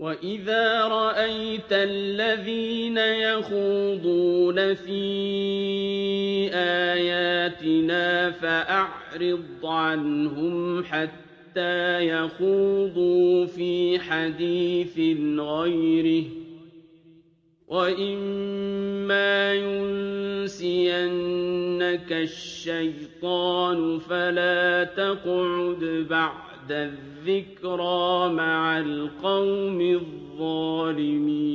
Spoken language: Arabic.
وَإِذَا رَأَيْتَ الَّذِينَ يَخُوضُونَ فِي آيَاتِنَا فَأَعْرِضْ عَنْهُمْ حَتَّىٰ يَخُوضُوا فِي حَدِيثٍ غَيْرِهِ ۚ وَإِمَّا يُنسِيَنَّكَ الشَّيْطَانُ فَلَا تَقْعُدْ بَعْدَ الذِّكْرَىٰ مَعَ الْقَوْمِ الظَّالِمِينَ.